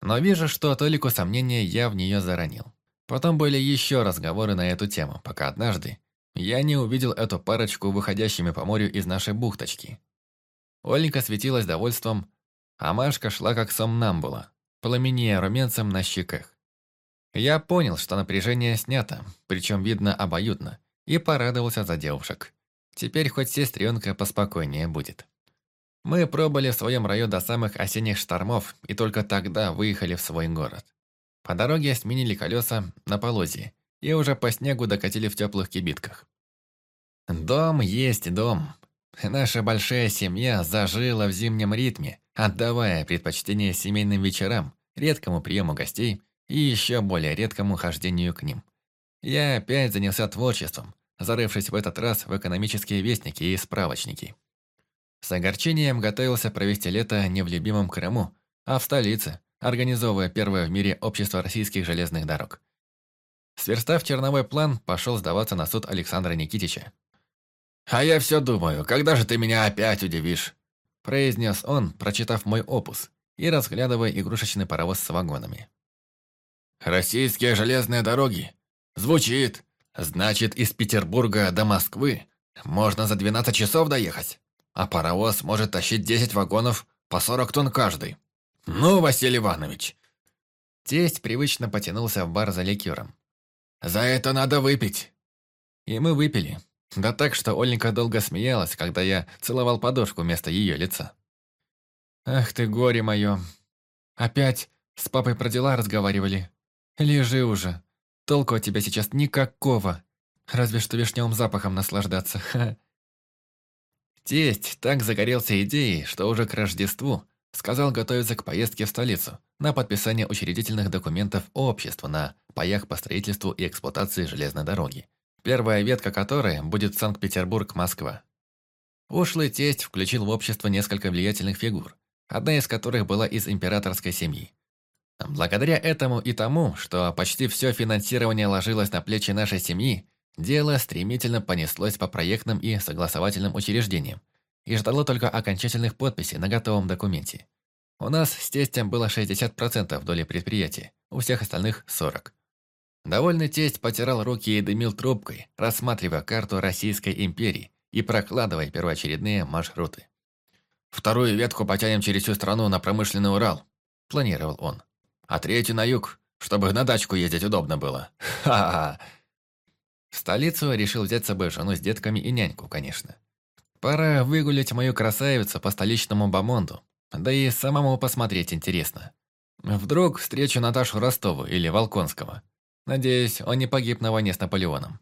Но вижу, что толику сомнения я в нее заронил. Потом были еще разговоры на эту тему, пока однажды я не увидел эту парочку выходящими по морю из нашей бухточки. Оленька светилась довольством, а Машка шла как сомнамбула, пламенея румянцем на щеках. Я понял, что напряжение снято, причем видно обоюдно, и порадовался за девушек. Теперь хоть сестренка поспокойнее будет. Мы пробыли в своем районе до самых осенних штормов и только тогда выехали в свой город. По дороге сменили колеса на полозе и уже по снегу докатили в теплых кибитках. Дом есть дом. Наша большая семья зажила в зимнем ритме, отдавая предпочтение семейным вечерам, редкому приему гостей и еще более редкому хождению к ним. Я опять занялся творчеством, зарывшись в этот раз в экономические вестники и справочники. С огорчением готовился провести лето не в любимом Крыму, а в столице, организовывая первое в мире общество российских железных дорог. Сверстав черновой план, пошел сдаваться на суд Александра Никитича. «А я все думаю, когда же ты меня опять удивишь?» произнес он, прочитав мой опус и разглядывая игрушечный паровоз с вагонами. «Российские железные дороги. Звучит. Значит, из Петербурга до Москвы можно за 12 часов доехать, а паровоз может тащить 10 вагонов по 40 тонн каждый. Ну, Василий Иванович!» Тесть привычно потянулся в бар за ликером. «За это надо выпить!» И мы выпили. Да так, что Оленька долго смеялась, когда я целовал подушку вместо ее лица. «Ах ты, горе мое! Опять с папой про дела разговаривали? Лежи уже. Толку от тебя сейчас никакого. Разве что вишневым запахом наслаждаться. Ха. Тесть так загорелся идеей, что уже к Рождеству сказал готовиться к поездке в столицу на подписание учредительных документов общества на паях по строительству и эксплуатации железной дороги первая ветка которой будет Санкт-Петербург-Москва. Ушлый тесть включил в общество несколько влиятельных фигур, одна из которых была из императорской семьи. Благодаря этому и тому, что почти все финансирование ложилось на плечи нашей семьи, дело стремительно понеслось по проектным и согласовательным учреждениям и ждало только окончательных подписей на готовом документе. У нас с тестем было 60% доли предприятия, у всех остальных – 40%. Довольный тесть потирал руки и дымил трубкой, рассматривая карту Российской империи и прокладывая первоочередные маршруты. «Вторую ветку потянем через всю страну на промышленный Урал», – планировал он. «А третью на юг, чтобы на дачку ездить удобно было. Ха-ха!» В столицу решил взять с собой жену с детками и няньку, конечно. Пора выгулять мою красавицу по столичному бомонду, да и самому посмотреть интересно. Вдруг встречу Наташу Ростову или Волконского – Надеюсь, он не погиб на войне с Наполеоном.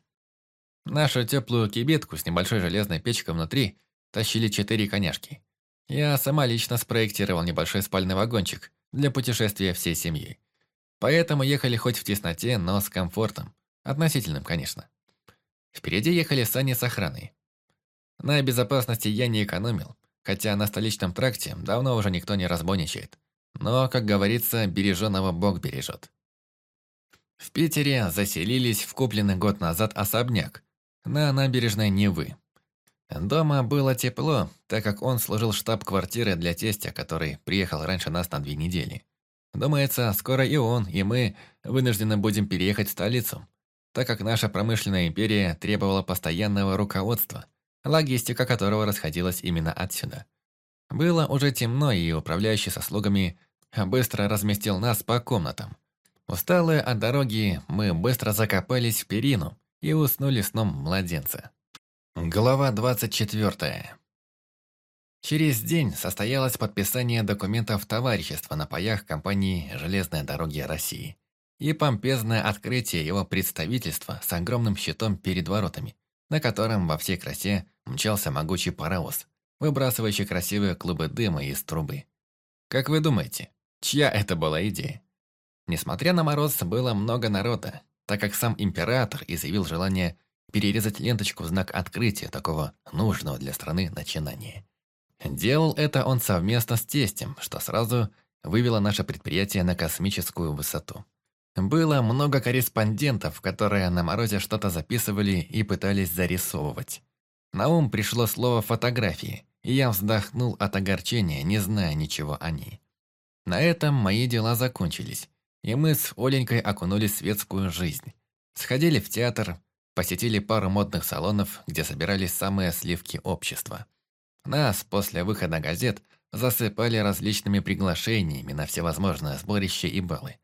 Нашу теплую кибитку с небольшой железной печкой внутри тащили четыре коняшки. Я сама лично спроектировал небольшой спальный вагончик для путешествия всей семьей. Поэтому ехали хоть в тесноте, но с комфортом. Относительным, конечно. Впереди ехали сани с охраной. На безопасности я не экономил, хотя на столичном тракте давно уже никто не разбойничает. Но, как говорится, береженого Бог бережет. В Питере заселились в купленный год назад особняк на набережной Невы. Дома было тепло, так как он служил штаб-квартирой для тестя, который приехал раньше нас на две недели. Думается, скоро и он, и мы вынуждены будем переехать в столицу, так как наша промышленная империя требовала постоянного руководства, логистика которого расходилась именно отсюда. Было уже темно, и управляющий со слугами быстро разместил нас по комнатам. Усталые от дороги, мы быстро закопались в перину и уснули сном младенца. Глава 24. Через день состоялось подписание документов товарищества на паях компании «Железные дороги России» и помпезное открытие его представительства с огромным щитом перед воротами, на котором во всей красе мчался могучий паровоз, выбрасывающий красивые клубы дыма из трубы. Как вы думаете, чья это была идея? Несмотря на мороз, было много народа, так как сам император изъявил желание перерезать ленточку в знак открытия такого нужного для страны начинания. Делал это он совместно с тестем, что сразу вывело наше предприятие на космическую высоту. Было много корреспондентов, которые на морозе что-то записывали и пытались зарисовывать. На ум пришло слово «фотографии», и я вздохнул от огорчения, не зная ничего о ней. На этом мои дела закончились, и мы с Оленькой окунулись в светскую жизнь. Сходили в театр, посетили пару модных салонов, где собирались самые сливки общества. Нас после выхода газет засыпали различными приглашениями на всевозможные сборища и балы.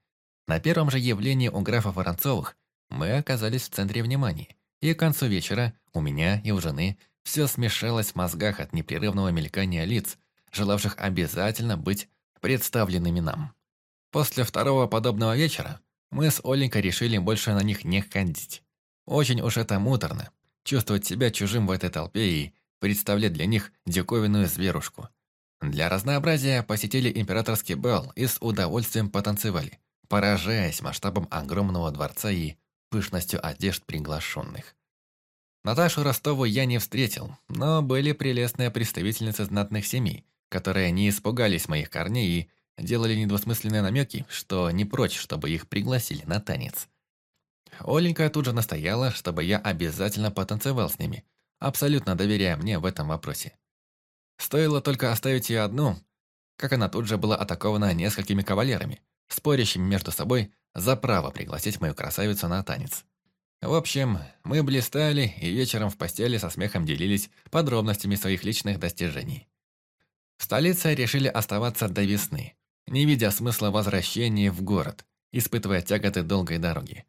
На первом же явлении у графа Воронцовых мы оказались в центре внимания, и к концу вечера у меня и у жены все смешалось в мозгах от непрерывного мелькания лиц, желавших обязательно быть представленными нам. После второго подобного вечера мы с Оленькой решили больше на них не ходить. Очень уж это муторно, чувствовать себя чужим в этой толпе и представлять для них диковинную зверушку. Для разнообразия посетили императорский бал и с удовольствием потанцевали, поражаясь масштабом огромного дворца и пышностью одежд приглашенных. Наташу Ростову я не встретил, но были прелестные представительницы знатных семей, которые не испугались моих корней и делали недвусмысленные намеки, что не прочь, чтобы их пригласили на танец. Оленька тут же настояла, чтобы я обязательно потанцевал с ними, абсолютно доверяя мне в этом вопросе. Стоило только оставить ее одну, как она тут же была атакована несколькими кавалерами, спорящими между собой за право пригласить мою красавицу на танец. В общем, мы блистали и вечером в постели со смехом делились подробностями своих личных достижений. В столице решили оставаться до весны, не видя смысла возвращения в город, испытывая тяготы долгой дороги.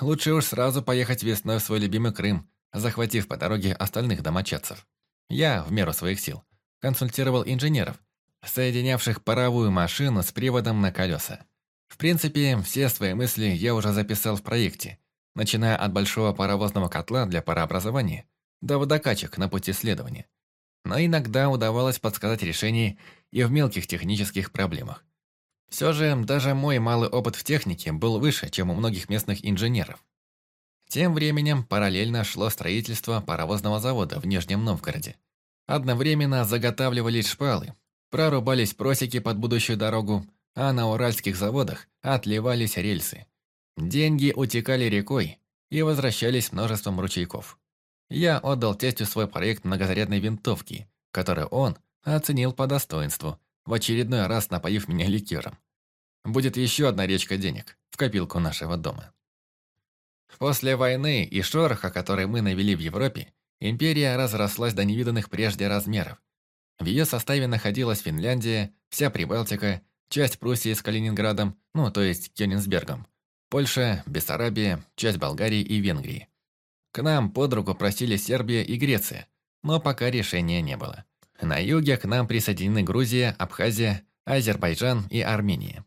Лучше уж сразу поехать весной в свой любимый Крым, захватив по дороге остальных домочадцев. Я, в меру своих сил, консультировал инженеров, соединявших паровую машину с приводом на колеса. В принципе, все свои мысли я уже записал в проекте, начиная от большого паровозного котла для парообразования до водокачек на пути следования. Но иногда удавалось подсказать решение и в мелких технических проблемах. Все же, даже мой малый опыт в технике был выше, чем у многих местных инженеров. Тем временем параллельно шло строительство паровозного завода в Нижнем Новгороде. Одновременно заготавливались шпалы, прорубались просеки под будущую дорогу, а на уральских заводах отливались рельсы. Деньги утекали рекой и возвращались множеством ручейков. Я отдал тестю свой проект многозарядной винтовки, который он оценил по достоинству, в очередной раз напоив меня ликером. Будет еще одна речка денег в копилку нашего дома. После войны и шороха, который мы навели в Европе, империя разрослась до невиданных прежде размеров. В ее составе находилась Финляндия, вся Прибалтика, часть Пруссии с Калининградом, ну, то есть Кёнигсбергом, Польша, Бессарабия, часть Болгарии и Венгрии. К нам под руку просили Сербия и Греция, но пока решения не было. На юге к нам присоединены Грузия, Абхазия, Азербайджан и Армения.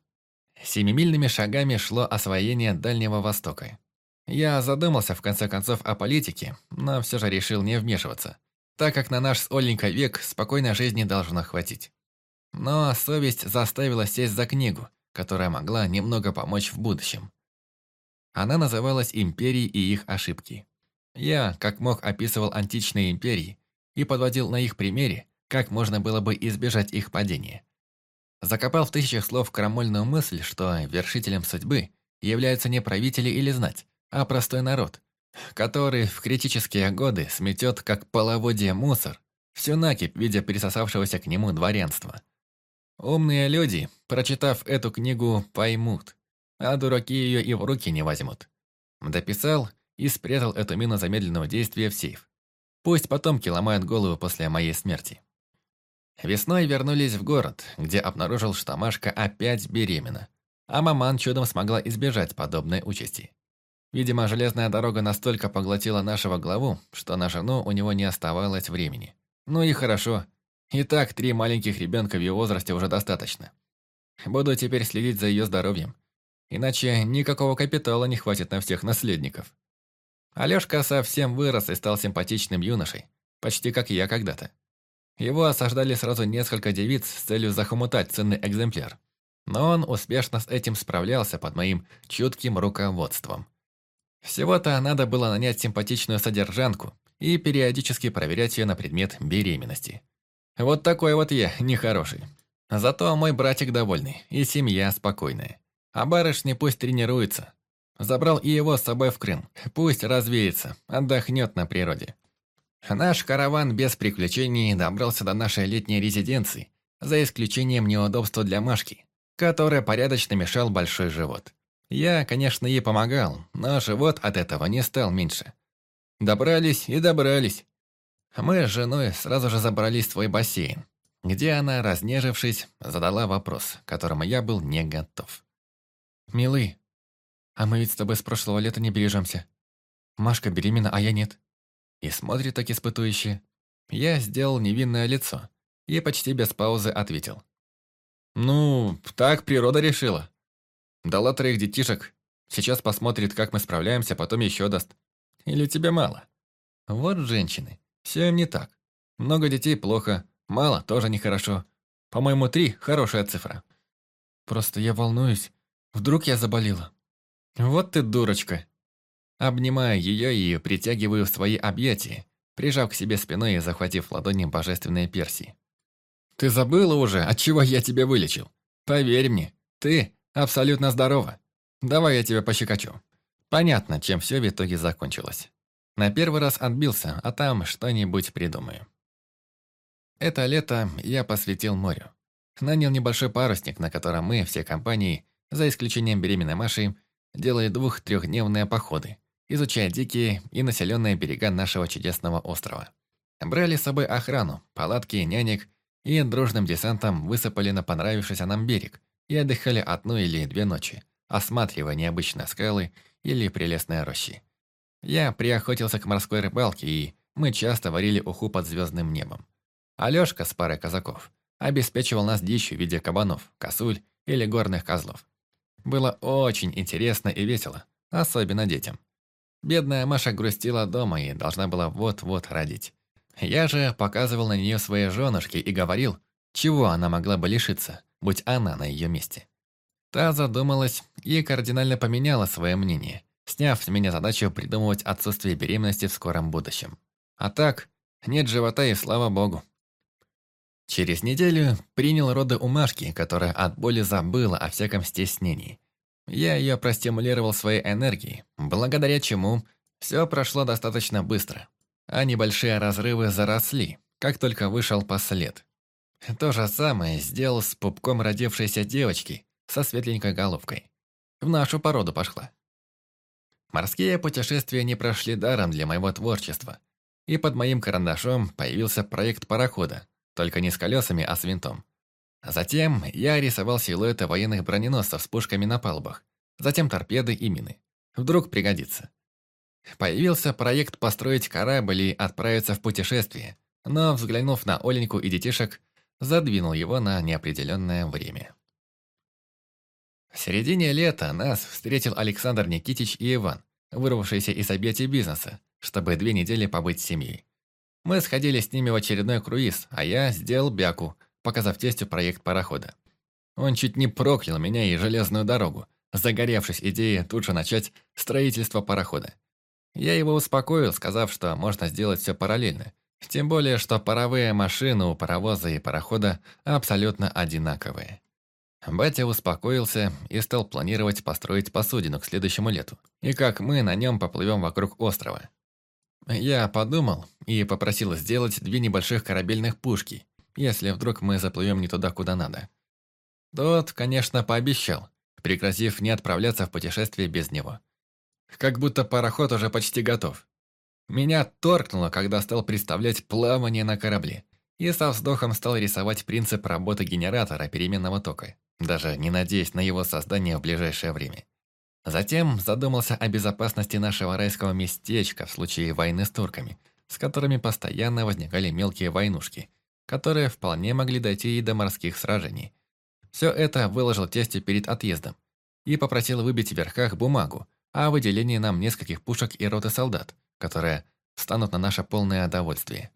Семимильными шагами шло освоение Дальнего Востока. Я задумался в конце концов о политике, но все же решил не вмешиваться, так как на наш с Оленькой век спокойной жизни должно хватить. Но совесть заставила сесть за книгу, которая могла немного помочь в будущем. Она называлась «Империи и их ошибки». Я, как мог, описывал античные империи и подводил на их примере, как можно было бы избежать их падения. Закопал в тысячах слов крамольную мысль, что вершителем судьбы являются не правители или знать, а простой народ, который в критические годы сметет, как половодье мусор, всю накипь, видя присосавшегося к нему дворянства. Умные люди, прочитав эту книгу, поймут, а дураки ее и в руки не возьмут. Дописал и спрятал эту мину замедленного действия в сейф. Пусть потомки ломают голову после моей смерти. Весной вернулись в город, где обнаружил, что Машка опять беременна, а маман чудом смогла избежать подобной участи. Видимо, железная дорога настолько поглотила нашего главу, что на жену у него не оставалось времени. Ну и хорошо. И так три маленьких ребенка в ее возрасте уже достаточно. Буду теперь следить за ее здоровьем. Иначе никакого капитала не хватит на всех наследников. Алёшка совсем вырос и стал симпатичным юношей. Почти как я когда-то. Его осаждали сразу несколько девиц с целью захомутать ценный экземпляр. Но он успешно с этим справлялся под моим чутким руководством. Всего-то надо было нанять симпатичную содержанку и периодически проверять ее на предмет беременности. Вот такой вот я, нехороший. Зато мой братик довольный, и семья спокойная. А барышни пусть тренируются. Забрал и его с собой в Крым. Пусть развеется, отдохнет на природе. Наш караван без приключений добрался до нашей летней резиденции, за исключением неудобства для Машки, которая порядочно мешал большой живот. Я, конечно, ей помогал, но живот от этого не стал меньше. Добрались и добрались. Мы с женой сразу же забрались в свой бассейн, где она, разнежившись, задала вопрос, к которому я был не готов. «Милый, а мы ведь с тобой с прошлого лета не бережемся. Машка беременна, а я нет». И смотрит так испытующе. Я сделал невинное лицо и почти без паузы ответил. «Ну, так природа решила. Дала троих детишек. Сейчас посмотрит, как мы справляемся, потом еще даст. Или тебе мало? Вот женщины. Все им не так. Много детей плохо, мало тоже нехорошо. По-моему, три – хорошая цифра. Просто я волнуюсь. Вдруг я заболела? Вот ты дурочка. Обнимаю ее и притягиваю в свои объятия, прижав к себе спиной и захватив ладони божественные персии. Ты забыла уже, от чего я тебя вылечил? Поверь мне, ты абсолютно здорова. Давай я тебя пощекочу. Понятно, чем все в итоге закончилось. На первый раз отбился, а там что-нибудь придумаю. Это лето я посвятил морю. Нанял небольшой парусник, на котором мы, все компании, за исключением беременной Маши, делали двух-трехдневные походы, изучая дикие и населенные берега нашего чудесного острова. Брали с собой охрану, палатки, нянек и дружным десантом высыпали на понравившийся нам берег и отдыхали одну или две ночи, осматривая необычные скалы или прелестные рощи. Я приохотился к морской рыбалке, и мы часто варили уху под звездным небом. Алёшка с парой казаков обеспечивал нас дичью в виде кабанов, косуль или горных козлов. Было очень интересно и весело, особенно детям. Бедная Маша грустила дома и должна была вот-вот родить. Я же показывал на нее своей женушке и говорил, чего она могла бы лишиться, будь она на ее месте. Та задумалась и кардинально поменяла свое мнение, сняв с меня задачу придумывать отсутствие беременности в скором будущем. А так, нет живота и слава богу. Через неделю принял роды у Машки, которая от боли забыла о всяком стеснении. Я ее простимулировал своей энергией, благодаря чему все прошло достаточно быстро а небольшие разрывы заросли, как только вышел послед. То же самое сделал с пупком родившейся девочки со светленькой головкой. В нашу породу пошла. Морские путешествия не прошли даром для моего творчества, и под моим карандашом появился проект парохода, только не с колесами, а с винтом. Затем я рисовал силуэты военных броненосцев с пушками на палубах, затем торпеды и мины. Вдруг пригодится. Появился проект построить корабль и отправиться в путешествие, но, взглянув на Оленьку и детишек, задвинул его на неопределенное время. В середине лета нас встретил Александр Никитич и Иван, вырвавшиеся из объятий бизнеса, чтобы две недели побыть с семьей. Мы сходили с ними в очередной круиз, а я сделал бяку, показав тестю проект парохода. Он чуть не проклял меня и железную дорогу, загоревшись идеей тут же начать строительство парохода. Я его успокоил, сказав, что можно сделать все параллельно. Тем более, что паровые машины у паровоза и парохода абсолютно одинаковые. Батя успокоился и стал планировать построить посудину к следующему лету. И как мы на нем поплывем вокруг острова. Я подумал и попросил сделать две небольших корабельных пушки, если вдруг мы заплывем не туда, куда надо. Тот, конечно, пообещал, пригрозив не отправляться в путешествие без него. Как будто пароход уже почти готов. Меня торкнуло, когда стал представлять плавание на корабле. И со вздохом стал рисовать принцип работы генератора переменного тока, даже не надеясь на его создание в ближайшее время. Затем задумался о безопасности нашего райского местечка в случае войны с турками, с которыми постоянно возникали мелкие войнушки, которые вполне могли дойти и до морских сражений. Все это выложил тестю перед отъездом и попросил выбить в верхах бумагу, о выделении нам нескольких пушек и роты солдат, которые станут на наше полное удовольствие.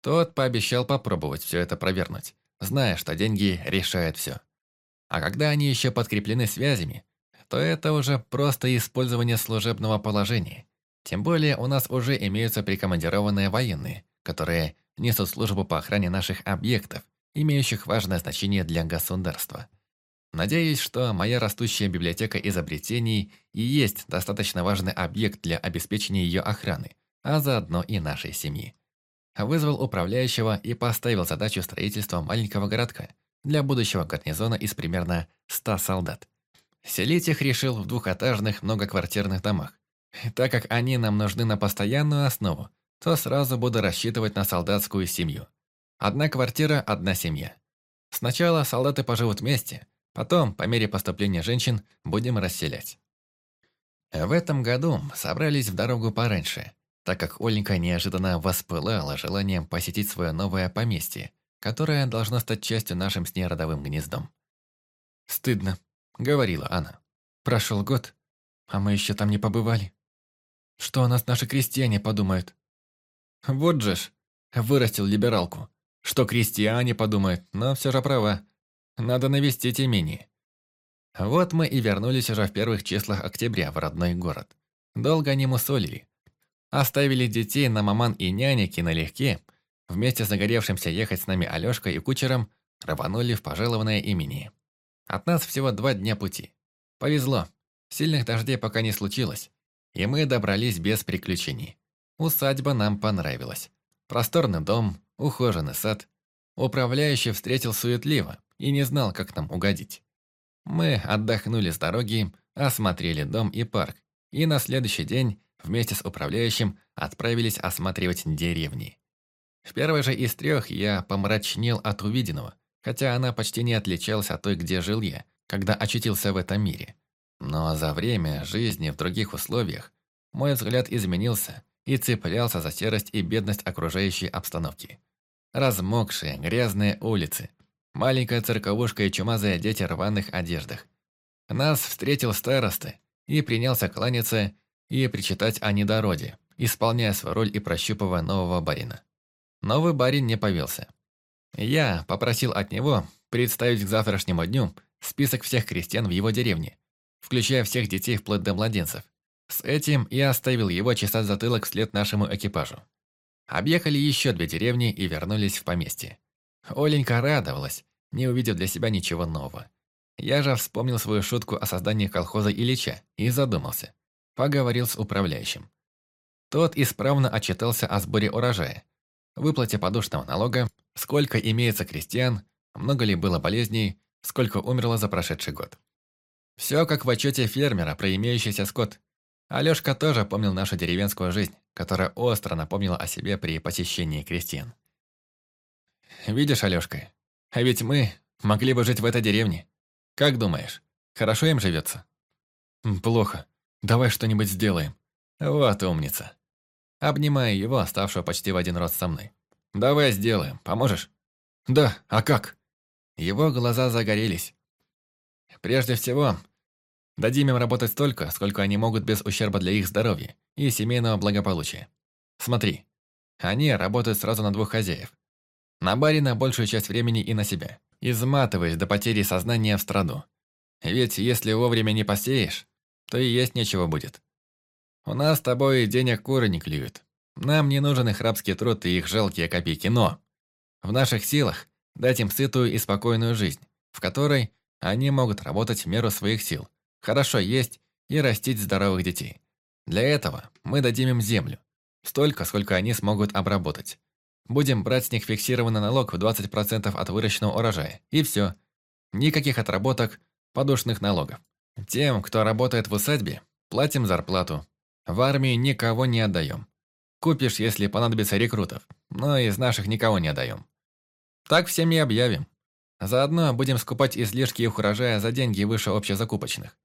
Тот пообещал попробовать все это провернуть, зная, что деньги решают все. А когда они еще подкреплены связями, то это уже просто использование служебного положения. Тем более у нас уже имеются прикомандированные военные, которые несут службу по охране наших объектов, имеющих важное значение для государства. Надеюсь, что моя растущая библиотека изобретений и есть достаточно важный объект для обеспечения ее охраны, а заодно и нашей семьи. Вызвал управляющего и поставил задачу строительства маленького городка для будущего гарнизона из примерно 100 солдат. Селить их решил в двухэтажных многоквартирных домах. Так как они нам нужны на постоянную основу, то сразу буду рассчитывать на солдатскую семью. Одна квартира – одна семья. Сначала солдаты поживут вместе – Потом, по мере поступления женщин, будем расселять. В этом году собрались в дорогу пораньше, так как Оленька неожиданно воспылала желанием посетить свое новое поместье, которое должно стать частью нашим с ней родовым гнездом. «Стыдно», — говорила она. «Прошел год, а мы еще там не побывали. Что о нас наши крестьяне подумают?» «Вот же ж, вырастил либералку. Что крестьяне подумают, но все же права. Надо навестить имение. Вот мы и вернулись уже в первых числах октября в родной город. Долго не мусолили. Оставили детей на маман и няники налегке. Вместе с загоревшимся ехать с нами Алёшкой и кучером рванули в пожалованное имени. От нас всего два дня пути. Повезло. Сильных дождей пока не случилось. И мы добрались без приключений. Усадьба нам понравилась. Просторный дом, ухоженный сад. Управляющий встретил суетливо и не знал, как нам угодить. Мы отдохнули с дороги, осмотрели дом и парк, и на следующий день вместе с управляющим отправились осматривать деревни. В первой же из трех я помрачнел от увиденного, хотя она почти не отличалась от той, где жил я, когда очутился в этом мире. Но за время жизни в других условиях мой взгляд изменился и цеплялся за серость и бедность окружающей обстановки. Размокшие, грязные улицы, маленькая церковушка и чумазые дети в рваных одеждах. Нас встретил староста и принялся кланяться и причитать о недороде, исполняя свою роль и прощупывая нового барина. Новый барин не повелся. Я попросил от него представить к завтрашнему дню список всех крестьян в его деревне, включая всех детей вплоть до младенцев. С этим я оставил его чесать затылок вслед нашему экипажу. Объехали еще две деревни и вернулись в поместье. Оленька радовалась, не увидев для себя ничего нового. Я же вспомнил свою шутку о создании колхоза Ильича и задумался. Поговорил с управляющим. Тот исправно отчитался о сборе урожая, выплате подушного налога, сколько имеется крестьян, много ли было болезней, сколько умерло за прошедший год. Все как в отчете фермера про имеющийся скот. Алёшка тоже помнил нашу деревенскую жизнь, которая остро напомнила о себе при посещении крестьян. «Видишь, Алёшка, а ведь мы могли бы жить в этой деревне. Как думаешь, хорошо им живется?» «Плохо. Давай что-нибудь сделаем». «Вот умница». Обнимая его, ставшего почти в один рост со мной. «Давай сделаем. Поможешь?» «Да, а как?» Его глаза загорелись. «Прежде всего, дадим им работать столько, сколько они могут без ущерба для их здоровья и семейного благополучия. Смотри, они работают сразу на двух хозяев. На барина большую часть времени и на себя, изматываясь до потери сознания в страду. Ведь если вовремя не посеешь, то и есть нечего будет. У нас с тобой денег куры не клюют. Нам не нужен их рабский труд и их жалкие копейки, но в наших силах дать им сытую и спокойную жизнь, в которой они могут работать в меру своих сил, хорошо есть и растить здоровых детей. Для этого мы дадим им землю, столько, сколько они смогут обработать. Будем брать с них фиксированный налог в 20% от выращенного урожая, и все. Никаких отработок, подушных налогов. Тем, кто работает в усадьбе, платим зарплату. В армии никого не отдаем. Купишь, если понадобится рекрутов, но из наших никого не отдаем. Так всем и объявим. Заодно будем скупать излишки их урожая за деньги выше общезакупочных.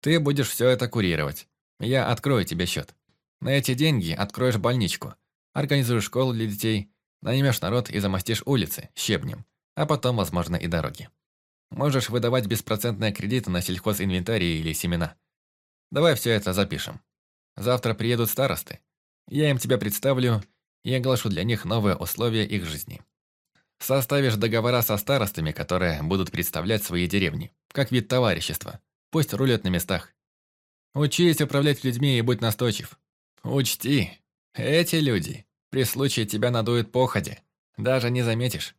Ты будешь все это курировать. Я открою тебе счет. На эти деньги откроешь больничку, организуешь школу для детей, наймешь народ и замостишь улицы щебнем, а потом, возможно, и дороги. Можешь выдавать беспроцентные кредиты на сельхозинвентарий или семена. Давай все это запишем. Завтра приедут старосты. Я им тебя представлю и оглашу для них новые условия их жизни. Составишь договора со старостами, которые будут представлять свои деревни, как вид товарищества. Пусть рулят на местах. Учись управлять людьми и будь настойчив. Учти, эти люди при случае тебя надуют походе. Даже не заметишь.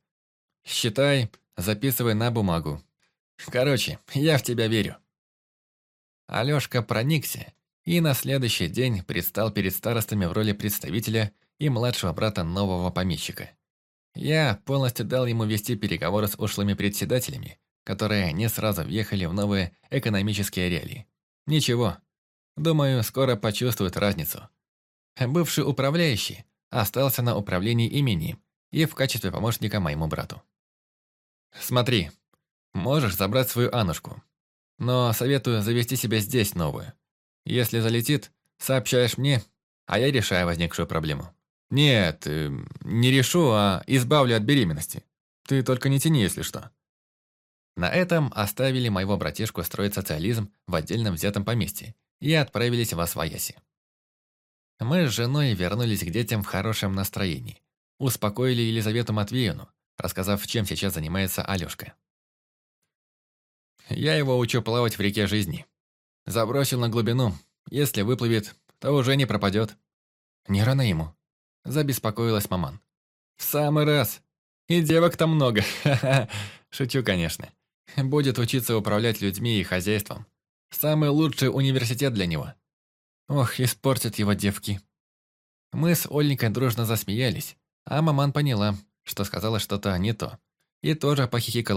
Считай, записывай на бумагу. Короче, я в тебя верю. Алёшка проникся и на следующий день предстал перед старостами в роли представителя и младшего брата нового помещика. Я полностью дал ему вести переговоры с ушлыми председателями, которые не сразу въехали в новые экономические реалии. Ничего, думаю, скоро почувствуют разницу. Бывший управляющий остался на управлении имени и в качестве помощника моему брату. Смотри, можешь забрать свою Анушку, но советую завести себе здесь новую. Если залетит, сообщаешь мне, а я решаю возникшую проблему. Нет, э, не решу, а избавлю от беременности. Ты только не тяни, если что. На этом оставили моего братишку строить социализм в отдельном взятом поместье и отправились в Освояси. Мы с женой вернулись к детям в хорошем настроении. Успокоили Елизавету Матвеевну, рассказав, чем сейчас занимается Алёшка. «Я его учу плавать в реке жизни. Забросил на глубину. Если выплывет, то уже не пропадет. Не рано ему. Забеспокоилась маман. В самый раз. И девок там много. Шучу, конечно. Будет учиться управлять людьми и хозяйством. Самый лучший университет для него. Ох, испортят его девки. Мы с Ольникой дружно засмеялись, а маман поняла, что сказала что-то не то, и тоже похихикала